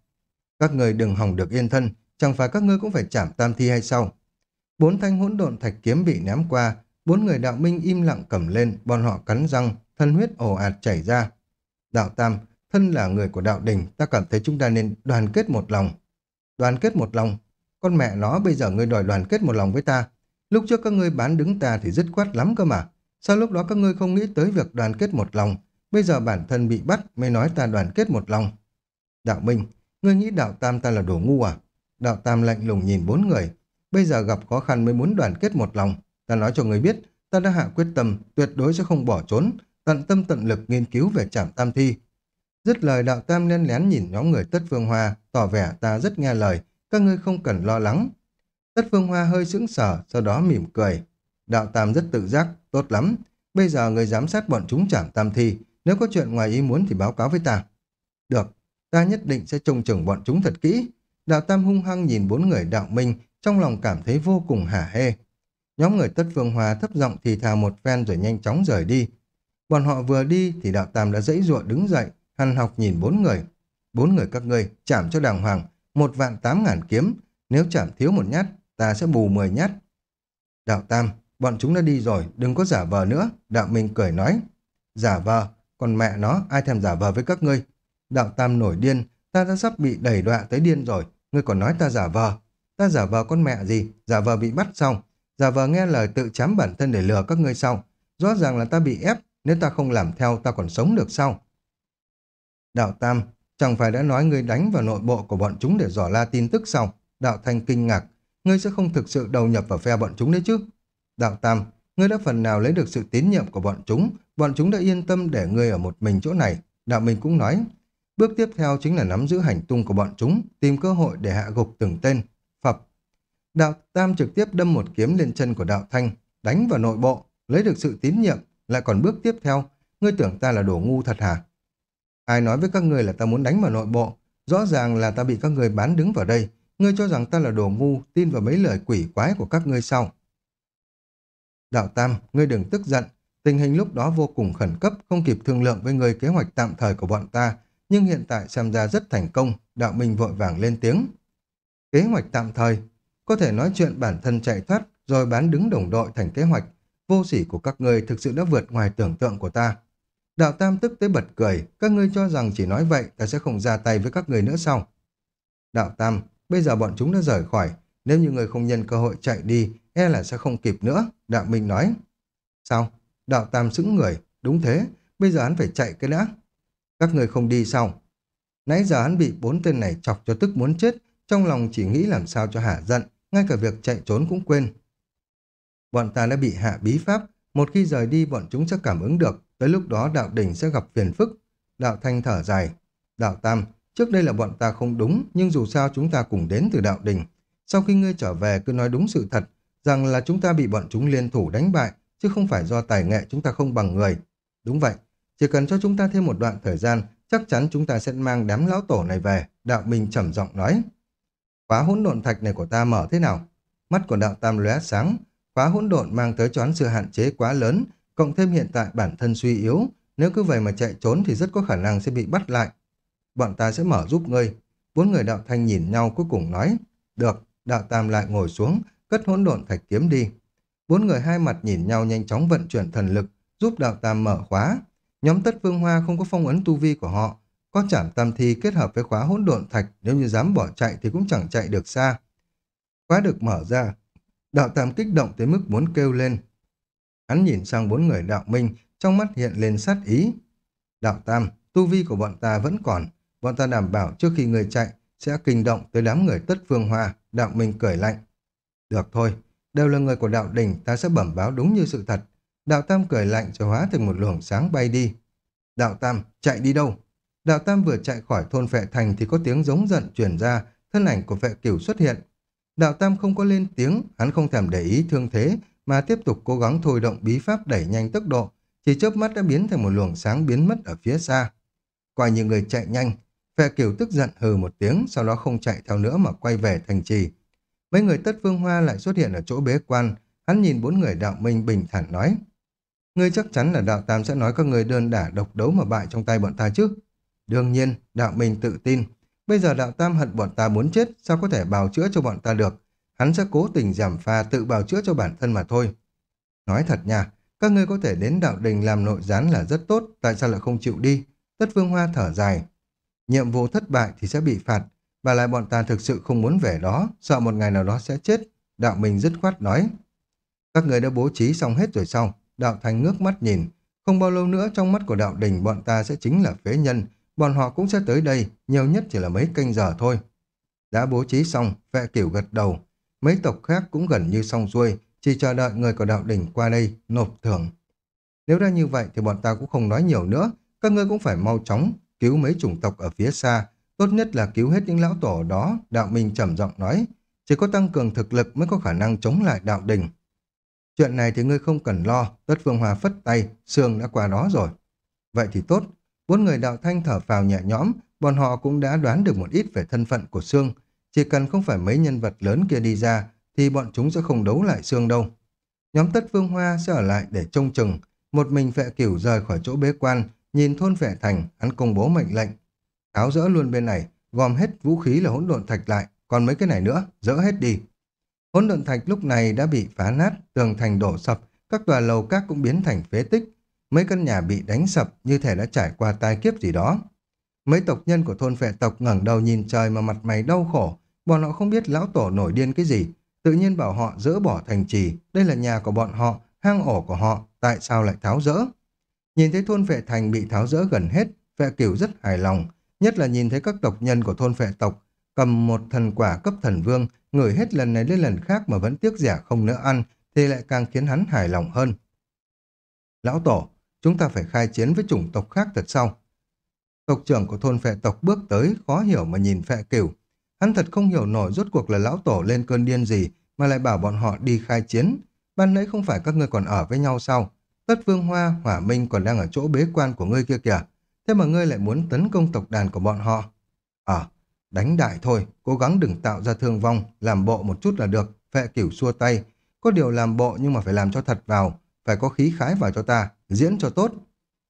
Các người đừng hỏng được yên thân, chẳng phải các ngươi cũng phải chạm Tam Thi hay sao? Bốn thanh hỗn độn thạch kiếm bị ném qua, Bốn người đạo minh im lặng cầm lên, bọn họ cắn răng, thân huyết ồ ạt chảy ra. Đạo Tam, thân là người của đạo đình, ta cảm thấy chúng ta nên đoàn kết một lòng. Đoàn kết một lòng? Con mẹ nó bây giờ ngươi đòi đoàn kết một lòng với ta. Lúc trước các ngươi bán đứng ta thì dứt khoát lắm cơ mà. Sao lúc đó các ngươi không nghĩ tới việc đoàn kết một lòng? Bây giờ bản thân bị bắt mới nói ta đoàn kết một lòng. Đạo Minh, ngươi nghĩ đạo Tam ta là đồ ngu à? Đạo Tam lạnh lùng nhìn bốn người. Bây giờ gặp khó khăn mới muốn đoàn kết một lòng. Ta nói cho ngươi biết, ta đã hạ quyết tâm, tuyệt đối sẽ không bỏ trốn, tận tâm tận lực nghiên cứu về trảm tam thi. Dứt lời đạo tam len lén nhìn nhóm người tất phương hoa, tỏ vẻ ta rất nghe lời, các ngươi không cần lo lắng. Tất phương hoa hơi sững sờ, sau đó mỉm cười. Đạo tam rất tự giác, tốt lắm. Bây giờ người giám sát bọn chúng trảm tam thi, nếu có chuyện ngoài ý muốn thì báo cáo với ta. Được, ta nhất định sẽ trông chừng bọn chúng thật kỹ. Đạo tam hung hăng nhìn bốn người đạo minh, trong lòng cảm thấy vô cùng hả hê. Nhóm người tất phương Hòa thấp giọng thì thào một phen rồi nhanh chóng rời đi. Bọn họ vừa đi thì đạo tam đã dãy ruộng đứng dậy, hằn học nhìn bốn người. Bốn người các ngươi chạm cho đàng hoàng, một vạn tám ngàn kiếm, nếu chạm thiếu một nhát, ta sẽ bù mười nhát. Đạo tam, bọn chúng đã đi rồi, đừng có giả vờ nữa, đạo minh cười nói. Giả vờ, còn mẹ nó, ai thèm giả vờ với các ngươi? Đạo tam nổi điên, ta đã sắp bị đẩy đọa tới điên rồi, ngươi còn nói ta giả vờ. Ta giả vờ con mẹ gì, giả vờ bị bắt xong, giả vờ nghe lời tự chám bản thân để lừa các ngươi sau. Rõ ràng là ta bị ép, nếu ta không làm theo ta còn sống được sao? Đạo Tam, chẳng phải đã nói ngươi đánh vào nội bộ của bọn chúng để dò la tin tức xong. Đạo Thanh kinh ngạc, ngươi sẽ không thực sự đầu nhập vào phe bọn chúng đấy chứ? Đạo Tam, ngươi đã phần nào lấy được sự tín nhiệm của bọn chúng, bọn chúng đã yên tâm để ngươi ở một mình chỗ này. Đạo Minh cũng nói, bước tiếp theo chính là nắm giữ hành tung của bọn chúng, tìm cơ hội để hạ gục từng tên. Phập. Đạo Tam trực tiếp đâm một kiếm lên chân của Đạo Thanh, đánh vào nội bộ, lấy được sự tín nhiệm, lại còn bước tiếp theo, ngươi tưởng ta là đồ ngu thật hả? Ai nói với các ngươi là ta muốn đánh vào nội bộ? Rõ ràng là ta bị các ngươi bán đứng vào đây. Ngươi cho rằng ta là đồ ngu, tin vào mấy lời quỷ quái của các ngươi sau. Đạo Tam, ngươi đừng tức giận. Tình hình lúc đó vô cùng khẩn cấp, không kịp thương lượng với ngươi kế hoạch tạm thời của bọn ta. Nhưng hiện tại xem ra rất thành công, đạo minh vội vàng lên tiếng. Kế hoạch tạm thời, có thể nói chuyện bản thân chạy thoát, rồi bán đứng đồng đội thành kế hoạch. Vô sỉ của các ngươi thực sự đã vượt ngoài tưởng tượng của ta. Đạo Tam tức tới bật cười, các ngươi cho rằng chỉ nói vậy ta sẽ không ra tay với các người nữa sao? Đạo Tam, bây giờ bọn chúng đã rời khỏi, nếu như người không nhân cơ hội chạy đi, e là sẽ không kịp nữa, Đạo Minh nói. Sao? Đạo Tam sững người, đúng thế, bây giờ hắn phải chạy cái đã. Các người không đi sao? Nãy giờ hắn bị bốn tên này chọc cho tức muốn chết, trong lòng chỉ nghĩ làm sao cho hạ giận, ngay cả việc chạy trốn cũng quên. Bọn ta đã bị hạ bí pháp, một khi rời đi bọn chúng sẽ cảm ứng được, tới lúc đó đạo đỉnh sẽ gặp phiền phức. Đạo thanh thở dài. Đạo tam, trước đây là bọn ta không đúng, nhưng dù sao chúng ta cùng đến từ đạo đỉnh. Sau khi ngươi trở về cứ nói đúng sự thật, rằng là chúng ta bị bọn chúng liên thủ đánh bại, chứ không phải do tài nghệ chúng ta không bằng người. Đúng vậy, chỉ cần cho chúng ta thêm một đoạn thời gian, chắc chắn chúng ta sẽ mang đám lão tổ này về, đạo minh trầm giọng nói. Khóa hỗn độn thạch này của ta mở thế nào? Mắt của đạo tam lóe sáng, khóa hỗn độn mang tới cho hắn sự hạn chế quá lớn, cộng thêm hiện tại bản thân suy yếu, nếu cứ vậy mà chạy trốn thì rất có khả năng sẽ bị bắt lại. Bọn ta sẽ mở giúp ngươi. Bốn người đạo thanh nhìn nhau cuối cùng nói, được, đạo tam lại ngồi xuống, cất hỗn độn thạch kiếm đi. Bốn người hai mặt nhìn nhau nhanh chóng vận chuyển thần lực, giúp đạo tam mở khóa. Nhóm tất vương hoa không có phong ấn tu vi của họ, có chảm tam thi kết hợp với khóa hỗn độn thạch, nếu như dám bỏ chạy thì cũng chẳng chạy được xa. Khóa được mở ra, đạo tam kích động tới mức muốn kêu lên, Hắn nhìn sang bốn người đạo minh, trong mắt hiện lên sát ý. Đạo Tam, tu vi của bọn ta vẫn còn. Bọn ta đảm bảo trước khi người chạy sẽ kinh động tới đám người tất phương hoa. Đạo Minh cười lạnh. Được thôi, đều là người của đạo đình, ta sẽ bẩm báo đúng như sự thật. Đạo Tam cười lạnh cho hóa thành một luồng sáng bay đi. Đạo Tam, chạy đi đâu? Đạo Tam vừa chạy khỏi thôn phệ thành thì có tiếng giống giận truyền ra, thân ảnh của vệ cửu xuất hiện. Đạo Tam không có lên tiếng, hắn không thèm để ý thương thế, mà tiếp tục cố gắng thôi động bí pháp đẩy nhanh tốc độ, chỉ chớp mắt đã biến thành một luồng sáng biến mất ở phía xa. Qua như người chạy nhanh, Phệ Kiều tức giận hừ một tiếng, sau đó không chạy theo nữa mà quay về thành trì. Mấy người tất phương hoa lại xuất hiện ở chỗ bế quan, hắn nhìn bốn người đạo minh bình thản nói. Ngươi chắc chắn là đạo tam sẽ nói các người đơn đả độc đấu mà bại trong tay bọn ta chứ. Đương nhiên, đạo mình tự tin. Bây giờ đạo tam hận bọn ta muốn chết, sao có thể bào chữa cho bọn ta được. Hắn sẽ cố tình giảm pha tự bào chữa cho bản thân mà thôi. Nói thật nha, các ngươi có thể đến đạo đình làm nội gián là rất tốt, tại sao lại không chịu đi? Tất Vương Hoa thở dài. Nhiệm vụ thất bại thì sẽ bị phạt, và lại bọn ta thực sự không muốn về đó, sợ một ngày nào đó sẽ chết. Đạo mình dứt khoát nói. Các người đã bố trí xong hết rồi sao? Đạo Thành ngước mắt nhìn. Không bao lâu nữa trong mắt của đạo đình bọn ta sẽ chính là phế nhân. Bọn họ cũng sẽ tới đây, nhiều nhất chỉ là mấy canh giờ thôi. Đã bố trí xong, vệ kiểu gật đầu. Mấy tộc khác cũng gần như xong xuôi, chỉ chờ đợi người của đạo đình qua đây nộp thưởng. Nếu ra như vậy thì bọn ta cũng không nói nhiều nữa, các ngươi cũng phải mau chóng cứu mấy chủng tộc ở phía xa, tốt nhất là cứu hết những lão tổ đó, đạo minh trầm giọng nói, chỉ có tăng cường thực lực mới có khả năng chống lại đạo đình. Chuyện này thì ngươi không cần lo, Tất Phương Hòa phất tay, xương đã qua đó rồi. Vậy thì tốt, bốn người đạo thanh thở phào nhẹ nhõm, bọn họ cũng đã đoán được một ít về thân phận của xương Chỉ cần không phải mấy nhân vật lớn kia đi ra, thì bọn chúng sẽ không đấu lại xương đâu. Nhóm Tất Phương Hoa sẽ ở lại để trông chừng, một mình vệ cửu rời khỏi chỗ bế quan, nhìn thôn vệ thành, hắn công bố mệnh lệnh. Tháo rỡ luôn bên này, gom hết vũ khí là hỗn độn thạch lại, còn mấy cái này nữa, dỡ hết đi. Hỗn độn thạch lúc này đã bị phá nát, tường thành đổ sập, các tòa lầu các cũng biến thành phế tích. Mấy căn nhà bị đánh sập như thể đã trải qua tai kiếp gì đó. Mấy tộc nhân của thôn phệ tộc ngẩng đầu nhìn trời mà mặt mày đau khổ, bọn họ không biết lão tổ nổi điên cái gì, tự nhiên bảo họ dỡ bỏ thành trì, đây là nhà của bọn họ, hang ổ của họ, tại sao lại tháo dỡ? Nhìn thấy thôn phệ thành bị tháo dỡ gần hết, phệ cửu rất hài lòng, nhất là nhìn thấy các tộc nhân của thôn phệ tộc cầm một thần quả cấp thần vương, ngửi hết lần này đến lần khác mà vẫn tiếc rẻ không nỡ ăn, thì lại càng khiến hắn hài lòng hơn. Lão Tổ, chúng ta phải khai chiến với chủng tộc khác thật sau. Tộc trưởng của thôn phệ tộc bước tới, khó hiểu mà nhìn phệ cửu. Hắn thật không hiểu nổi rốt cuộc là lão tổ lên cơn điên gì mà lại bảo bọn họ đi khai chiến. Ban nãy không phải các ngươi còn ở với nhau sao? Tất Vương Hoa, Hỏa Minh còn đang ở chỗ bế quan của ngươi kia kìa. Thế mà ngươi lại muốn tấn công tộc đàn của bọn họ. Ờ, đánh đại thôi, cố gắng đừng tạo ra thương vong, làm bộ một chút là được. Phệ cửu xua tay. Có điều làm bộ nhưng mà phải làm cho thật vào. Phải có khí khái vào cho ta, diễn cho tốt.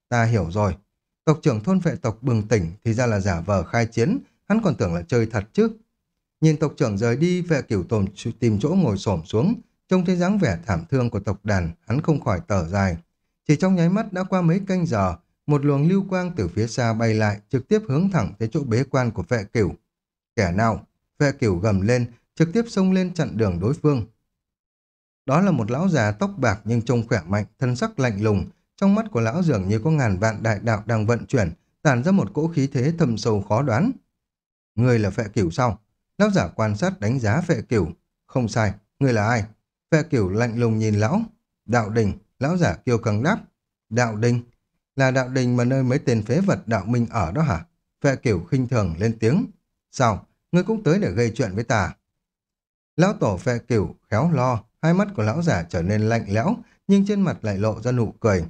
Ta hiểu rồi. Tộc trưởng thôn phệ tộc bừng tỉnh thì ra là giả vờ khai chiến, hắn còn tưởng là chơi thật chứ. Nhìn tộc trưởng rời đi, vệ cửu tồn tìm chỗ ngồi xổm xuống, trông thấy dáng vẻ thảm thương của tộc đàn, hắn không khỏi tở dài. Chỉ trong nháy mắt đã qua mấy canh giờ, một luồng lưu quang từ phía xa bay lại, trực tiếp hướng thẳng tới chỗ bế quan của vệ cửu. Kẻ nào? Vệ cửu gầm lên, trực tiếp xông lên chặn đường đối phương. Đó là một lão già tóc bạc nhưng trông khỏe mạnh, thân sắc lạnh lùng. Trong mắt của lão dường như có ngàn vạn đại đạo đang vận chuyển, tản ra một cỗ khí thế thâm sâu khó đoán. Người là phệ cửu sao? Lão giả quan sát đánh giá phệ cửu. Không sai, người là ai? phệ cửu lạnh lùng nhìn lão. Đạo đình, lão giả kiêu căng đáp. Đạo đình? Là đạo đình mà nơi mấy tên phế vật đạo minh ở đó hả? phệ cửu khinh thường lên tiếng. Sao? Ngươi cũng tới để gây chuyện với ta. Lão tổ phe cửu khéo lo, hai mắt của lão giả trở nên lạnh lẽo, nhưng trên mặt lại lộ ra nụ cười.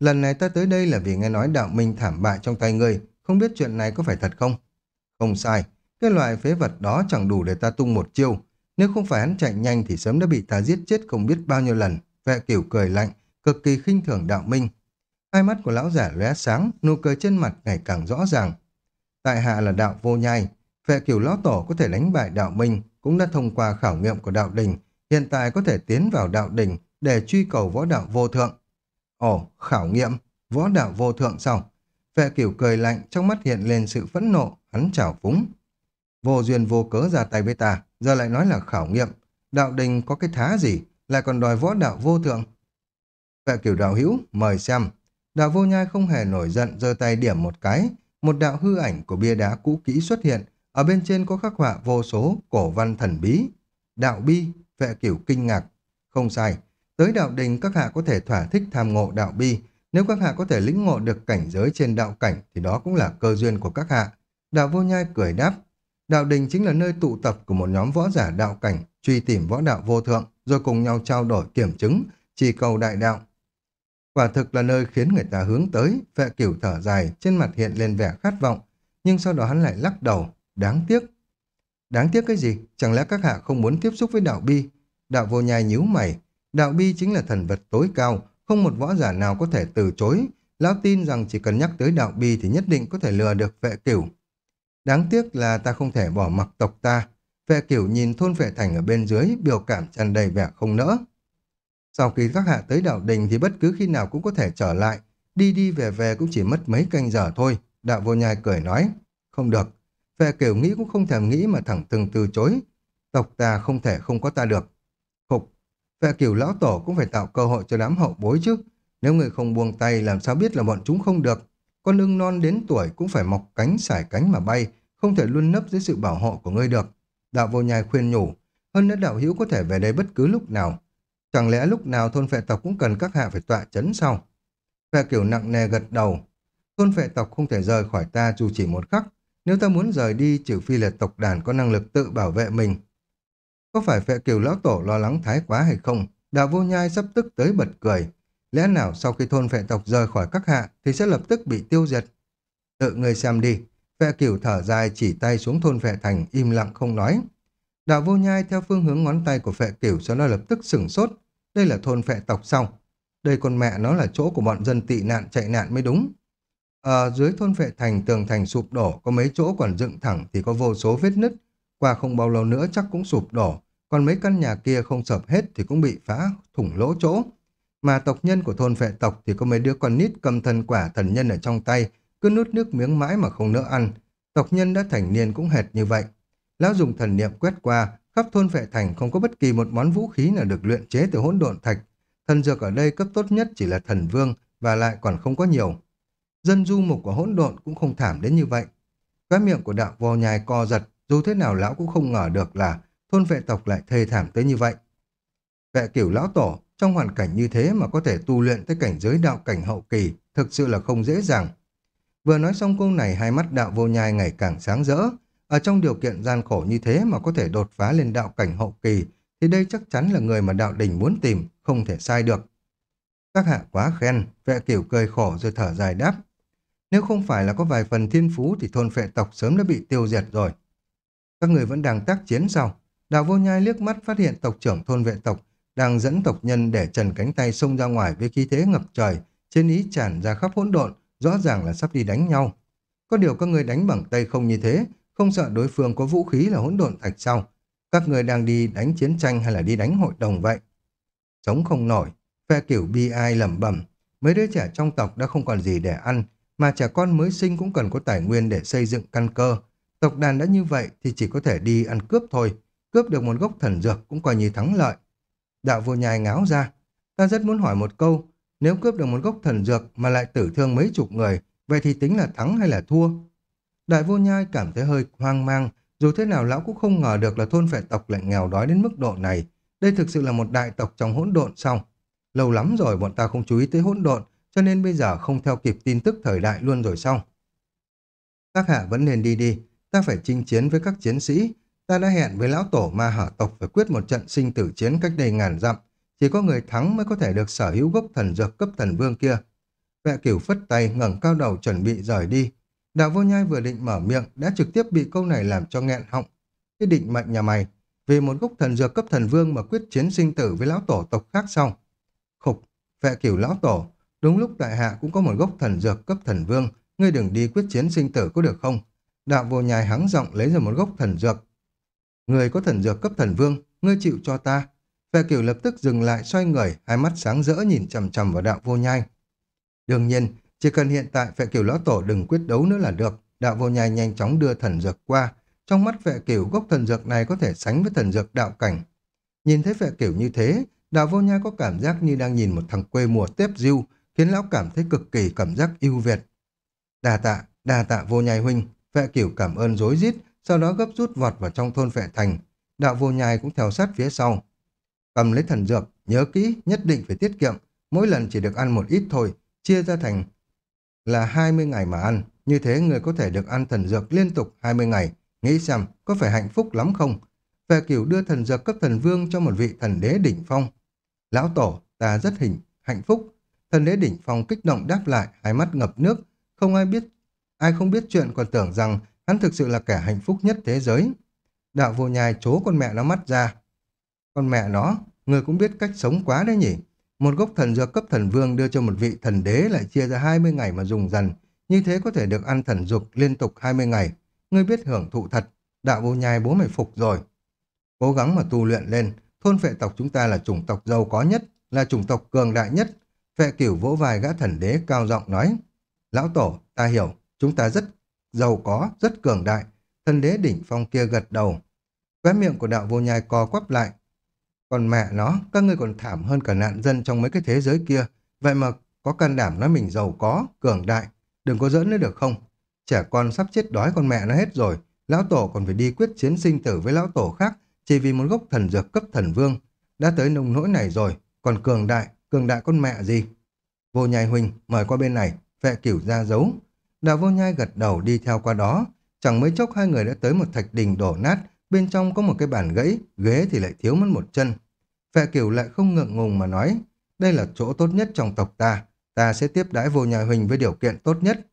Lần này ta tới đây là vì nghe nói đạo minh thảm bại trong tay ngươi, không biết chuyện này có phải thật không? Không sai, cái loại phế vật đó chẳng đủ để ta tung một chiêu. Nếu không phải hắn chạy nhanh thì sớm đã bị ta giết chết không biết bao nhiêu lần. Vệ cửu cười lạnh, cực kỳ khinh thường đạo minh. Hai mắt của lão giả lóe sáng, nụ cười trên mặt ngày càng rõ ràng. Tại hạ là đạo vô nhai, vệ cửu lão tổ có thể đánh bại đạo minh, cũng đã thông qua khảo nghiệm của đạo đình, hiện tại có thể tiến vào đạo đình để truy cầu võ đạo vô thượng. Ồ, khảo nghiệm, võ đạo vô thượng sao? Vệ cửu cười lạnh, trong mắt hiện lên sự phẫn nộ, hắn chảo phúng. Vô duyên vô cớ ra tay với ta, giờ lại nói là khảo nghiệm. Đạo đình có cái thá gì, lại còn đòi võ đạo vô thượng. Vệ cửu đạo hữu mời xem. Đạo vô nhai không hề nổi giận, giơ tay điểm một cái. Một đạo hư ảnh của bia đá cũ kỹ xuất hiện, ở bên trên có khắc họa vô số cổ văn thần bí. Đạo bi, vệ cửu kinh ngạc. Không sai, tới đạo đình các hạ có thể thỏa thích tham ngộ đạo bi. Nếu các hạ có thể lĩnh ngộ được cảnh giới trên đạo cảnh thì đó cũng là cơ duyên của các hạ. Đạo vô nhai cười đáp, Đạo đình chính là nơi tụ tập của một nhóm võ giả đạo cảnh, truy tìm võ đạo vô thượng, rồi cùng nhau trao đổi kiểm chứng, chỉ cầu đại đạo. Quả thực là nơi khiến người ta hướng tới, vệ cửu thở dài, trên mặt hiện lên vẻ khát vọng, nhưng sau đó hắn lại lắc đầu, đáng tiếc. Đáng tiếc cái gì? Chẳng lẽ các hạ không muốn tiếp xúc với đạo bi? Đạo vô nhai nhíu mày, đạo bi chính là thần vật tối cao, không một võ giả nào có thể từ chối. Lão tin rằng chỉ cần nhắc tới đạo bi thì nhất định có thể lừa được vệ cửu. Đáng tiếc là ta không thể bỏ mặc tộc ta. Vệ cửu nhìn thôn vệ thành ở bên dưới, biểu cảm tràn đầy vẻ không nỡ. Sau khi các hạ tới đạo đình thì bất cứ khi nào cũng có thể trở lại, đi đi về về cũng chỉ mất mấy canh giờ thôi. Đạo vô nhai cười nói, không được, Phệ kiểu nghĩ cũng không thèm nghĩ mà thẳng từng từ chối. Tộc ta không thể không có ta được. Khục, phệ kiểu lão tổ cũng phải tạo cơ hội cho đám hậu bối chứ. Nếu người không buông tay làm sao biết là bọn chúng không được. Con ưng non đến tuổi cũng phải mọc cánh xải cánh mà bay, không thể luôn nấp dưới sự bảo hộ của ngươi được. Đạo vô nhai khuyên nhủ, hơn nữa đạo hữu có thể về đây bất cứ lúc nào. Chẳng lẽ lúc nào thôn phệ tộc cũng cần các hạ phải tọa chấn sao? Phệ kiểu nặng nề gật đầu. Thôn phệ tộc không thể rời khỏi ta dù chỉ một khắc. Nếu ta muốn rời đi, trừ phi là tộc đàn có năng lực tự bảo vệ mình. Có phải phệ kiều lão tổ lo lắng thái quá hay không? Đạo vô nhai sắp tức tới bật cười. Lẽ nào sau khi thôn phệ tộc rời khỏi các hạ thì sẽ lập tức bị tiêu diệt? Tự người xem đi. Phệ kiều thở dài, chỉ tay xuống thôn phệ thành, im lặng không nói. Đạo vô nhai theo phương hướng ngón tay của phệ kiều sau đó lập tức sửng sốt. Đây là thôn phệ tộc sau. Đây con mẹ nó là chỗ của bọn dân tị nạn chạy nạn mới đúng. Ở dưới thôn vệ thành tường thành sụp đổ, có mấy chỗ còn dựng thẳng thì có vô số vết nứt. Qua không bao lâu nữa chắc cũng sụp đổ, còn mấy căn nhà kia không sập hết thì cũng bị phá thủng lỗ chỗ. Mà tộc nhân của thôn vệ tộc thì có mấy đứa con nít cầm thần quả thần nhân ở trong tay, cứ nuốt nước miếng mãi mà không nỡ ăn. Tộc nhân đã thành niên cũng hệt như vậy. Lão dùng thần niệm quét qua, khắp thôn vệ thành không có bất kỳ một món vũ khí nào được luyện chế từ hỗn độn thạch. Thần dược ở đây cấp tốt nhất chỉ là thần vương và lại còn không có nhiều dân du mục của hỗn độn cũng không thảm đến như vậy. Cái miệng của đạo vô nhai co giật, dù thế nào lão cũng không ngờ được là thôn vệ tộc lại thê thảm tới như vậy. Vệ cửu lão tổ, trong hoàn cảnh như thế mà có thể tu luyện tới cảnh giới đạo cảnh hậu kỳ, thực sự là không dễ dàng. Vừa nói xong câu này, hai mắt đạo vô nhai ngày càng sáng rỡ. Ở trong điều kiện gian khổ như thế mà có thể đột phá lên đạo cảnh hậu kỳ, thì đây chắc chắn là người mà đạo đình muốn tìm, không thể sai được. Các hạ quá khen, vệ cửu cười khổ rồi thở dài đáp. Nếu không phải là có vài phần thiên phú thì thôn phệ tộc sớm đã bị tiêu diệt rồi. Các người vẫn đang tác chiến sao? Đạo vô nhai liếc mắt phát hiện tộc trưởng thôn vệ tộc đang dẫn tộc nhân để trần cánh tay xông ra ngoài với khí thế ngập trời, trên ý tràn ra khắp hỗn độn, rõ ràng là sắp đi đánh nhau. Có điều các người đánh bằng tay không như thế, không sợ đối phương có vũ khí là hỗn độn thạch sao? Các người đang đi đánh chiến tranh hay là đi đánh hội đồng vậy? Sống không nổi, phe kiểu bi ai lẩm bẩm, mấy đứa trẻ trong tộc đã không còn gì để ăn, mà trẻ con mới sinh cũng cần có tài nguyên để xây dựng căn cơ. Tộc đàn đã như vậy thì chỉ có thể đi ăn cướp thôi. Cướp được một gốc thần dược cũng coi như thắng lợi. Đạo vô nhai ngáo ra. Ta rất muốn hỏi một câu. Nếu cướp được một gốc thần dược mà lại tử thương mấy chục người, vậy thì tính là thắng hay là thua? Đại vô nhai cảm thấy hơi hoang mang. Dù thế nào lão cũng không ngờ được là thôn phệ tộc lại nghèo đói đến mức độ này. Đây thực sự là một đại tộc trong hỗn độn xong Lâu lắm rồi bọn ta không chú ý tới hỗn độn, cho nên bây giờ không theo kịp tin tức thời đại luôn rồi xong. Các hạ vẫn nên đi đi, ta phải chinh chiến với các chiến sĩ. Ta đã hẹn với lão tổ ma hở tộc phải quyết một trận sinh tử chiến cách đây ngàn dặm. Chỉ có người thắng mới có thể được sở hữu gốc thần dược cấp thần vương kia. Vệ cửu phất tay ngẩng cao đầu chuẩn bị rời đi. Đạo vô nhai vừa định mở miệng đã trực tiếp bị câu này làm cho nghẹn họng. Cái định mệnh nhà mày, vì một gốc thần dược cấp thần vương mà quyết chiến sinh tử với lão tổ tộc khác xong. Khục, vệ cửu lão tổ, Đúng lúc tại hạ cũng có một gốc thần dược cấp thần vương, ngươi đừng đi quyết chiến sinh tử có được không? Đạo vô nhai hắng giọng lấy ra một gốc thần dược. Người có thần dược cấp thần vương, ngươi chịu cho ta. Phệ kiều lập tức dừng lại xoay người, hai mắt sáng rỡ nhìn chằm chằm vào đạo vô nhai. Đương nhiên, chỉ cần hiện tại phệ kiều lão tổ đừng quyết đấu nữa là được. Đạo vô nhai nhanh chóng đưa thần dược qua. Trong mắt phệ kiều gốc thần dược này có thể sánh với thần dược đạo cảnh. Nhìn thấy phệ kiều như thế, đạo vô nhai có cảm giác như đang nhìn một thằng quê mùa tép diêu khiến lão cảm thấy cực kỳ cảm giác ưu việt. Đà tạ, đà tạ vô nhai huynh, vệ cửu cảm ơn dối rít sau đó gấp rút vọt vào trong thôn vệ thành. Đạo vô nhai cũng theo sát phía sau. Cầm lấy thần dược, nhớ kỹ, nhất định phải tiết kiệm, mỗi lần chỉ được ăn một ít thôi, chia ra thành là 20 ngày mà ăn. Như thế người có thể được ăn thần dược liên tục 20 ngày. Nghĩ xem, có phải hạnh phúc lắm không? Vệ cửu đưa thần dược cấp thần vương cho một vị thần đế đỉnh phong. Lão tổ, ta rất hình, hạnh phúc, Thần đế đỉnh phong kích động đáp lại, hai mắt ngập nước, không ai biết, ai không biết chuyện còn tưởng rằng hắn thực sự là kẻ hạnh phúc nhất thế giới. Đạo vô nhai chố con mẹ nó mắt ra. Con mẹ nó, người cũng biết cách sống quá đấy nhỉ. Một gốc thần dược cấp thần vương đưa cho một vị thần đế lại chia ra 20 ngày mà dùng dần. Như thế có thể được ăn thần dục liên tục 20 ngày. Ngươi biết hưởng thụ thật. Đạo vô nhai bố mày phục rồi. Cố gắng mà tu luyện lên. Thôn phệ tộc chúng ta là chủng tộc giàu có nhất. là chủng tộc cường đại nhất. Phệ cửu vỗ vai gã thần đế cao giọng nói. Lão tổ, ta hiểu, chúng ta rất giàu có, rất cường đại. Thần đế đỉnh phong kia gật đầu. Khóe miệng của đạo vô nhai co quắp lại. Còn mẹ nó, các ngươi còn thảm hơn cả nạn dân trong mấy cái thế giới kia. Vậy mà có can đảm nói mình giàu có, cường đại. Đừng có giỡn nữa được không? Trẻ con sắp chết đói con mẹ nó hết rồi. Lão tổ còn phải đi quyết chiến sinh tử với lão tổ khác chỉ vì một gốc thần dược cấp thần vương. Đã tới nông nỗi này rồi, còn cường đại, cường đại con mẹ gì? Vô nhai huynh, mời qua bên này, vệ cửu ra dấu. Đạo vô nhai gật đầu đi theo qua đó. Chẳng mấy chốc hai người đã tới một thạch đình đổ nát, bên trong có một cái bàn gãy, ghế thì lại thiếu mất một chân. Vệ cửu lại không ngượng ngùng mà nói, đây là chỗ tốt nhất trong tộc ta, ta sẽ tiếp đãi vô nhai huynh với điều kiện tốt nhất.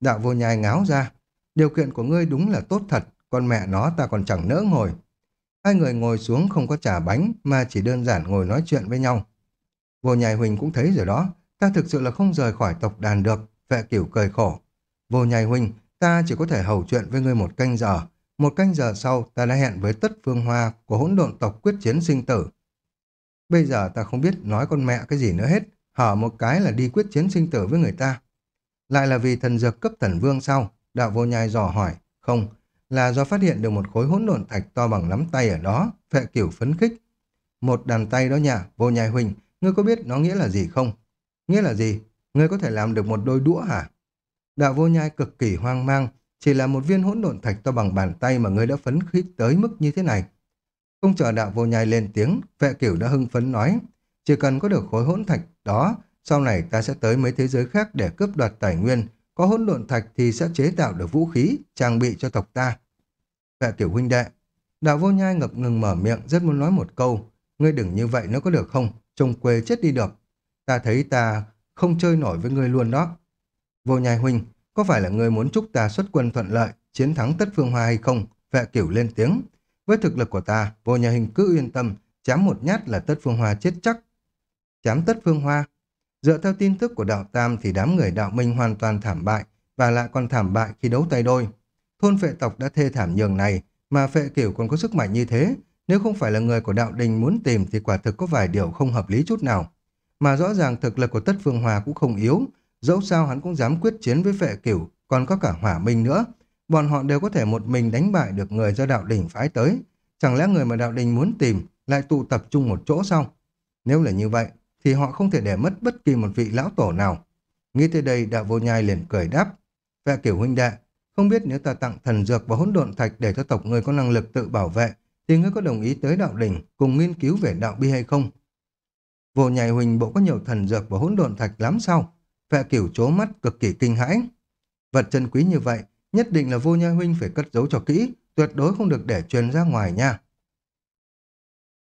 Đạo vô nhai ngáo ra, điều kiện của ngươi đúng là tốt thật, con mẹ nó ta còn chẳng nỡ ngồi. Hai người ngồi xuống không có trà bánh mà chỉ đơn giản ngồi nói chuyện với nhau. Vô nhai huynh cũng thấy rồi đó, ta thực sự là không rời khỏi tộc đàn được, vệ cửu cười khổ. Vô nhai huynh, ta chỉ có thể hầu chuyện với ngươi một canh giờ. Một canh giờ sau, ta đã hẹn với tất phương hoa của hỗn độn tộc quyết chiến sinh tử. Bây giờ ta không biết nói con mẹ cái gì nữa hết, hở một cái là đi quyết chiến sinh tử với người ta. Lại là vì thần dược cấp thần vương sao? Đạo vô nhai dò hỏi. Không, là do phát hiện được một khối hỗn độn thạch to bằng nắm tay ở đó, phệ cửu phấn khích. Một đàn tay đó nhà vô nhai huynh, ngươi có biết nó nghĩa là gì không? Nghĩa là gì? Ngươi có thể làm được một đôi đũa hả? Đạo vô nhai cực kỳ hoang mang, chỉ là một viên hỗn độn thạch to bằng bàn tay mà ngươi đã phấn khích tới mức như thế này. Không chờ đạo vô nhai lên tiếng, vệ cửu đã hưng phấn nói, chỉ cần có được khối hỗn thạch đó, sau này ta sẽ tới mấy thế giới khác để cướp đoạt tài nguyên, có hỗn độn thạch thì sẽ chế tạo được vũ khí, trang bị cho tộc ta. Vệ cửu huynh đệ, đạo vô nhai ngập ngừng mở miệng rất muốn nói một câu, ngươi đừng như vậy nó có được không, trông quê chết đi được. Ta thấy ta không chơi nổi với ngươi luôn đó. Vô nhai huynh, có phải là ngươi muốn chúc ta xuất quân thuận lợi, chiến thắng tất phương hoa hay không? Vệ kiểu lên tiếng. Với thực lực của ta, vô nhà hình cứ yên tâm, chám một nhát là tất phương hoa chết chắc. Chám tất phương hoa, Dựa theo tin tức của đạo Tam thì đám người đạo Minh hoàn toàn thảm bại và lại còn thảm bại khi đấu tay đôi. Thôn phệ tộc đã thê thảm nhường này mà phệ kiểu còn có sức mạnh như thế. Nếu không phải là người của đạo đình muốn tìm thì quả thực có vài điều không hợp lý chút nào. Mà rõ ràng thực lực của Tất Phương Hòa cũng không yếu. Dẫu sao hắn cũng dám quyết chiến với phệ kiểu, còn có cả hỏa minh nữa. Bọn họ đều có thể một mình đánh bại được người do đạo đình phái tới. Chẳng lẽ người mà đạo đình muốn tìm lại tụ tập trung một chỗ sao? Nếu là như vậy, thì họ không thể để mất bất kỳ một vị lão tổ nào. Nghĩ tới đây đạo vô nhai liền cười đáp. Vệ kiểu huynh đệ, không biết nếu ta tặng thần dược và hỗn độn thạch để cho tộc người có năng lực tự bảo vệ, thì ngươi có đồng ý tới đạo đỉnh cùng nghiên cứu về đạo bi hay không? Vô nhai huynh bộ có nhiều thần dược và hỗn độn thạch lắm sao? Vệ kiểu chố mắt cực kỳ kinh hãi. Vật chân quý như vậy, nhất định là vô nhai huynh phải cất giấu cho kỹ, tuyệt đối không được để truyền ra ngoài nha.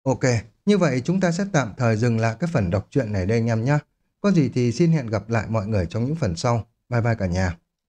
Ok, như vậy chúng ta sẽ tạm thời dừng lại cái phần đọc truyện này đây anh em nhé. Có gì thì xin hẹn gặp lại mọi người trong những phần sau. Bye bye cả nhà.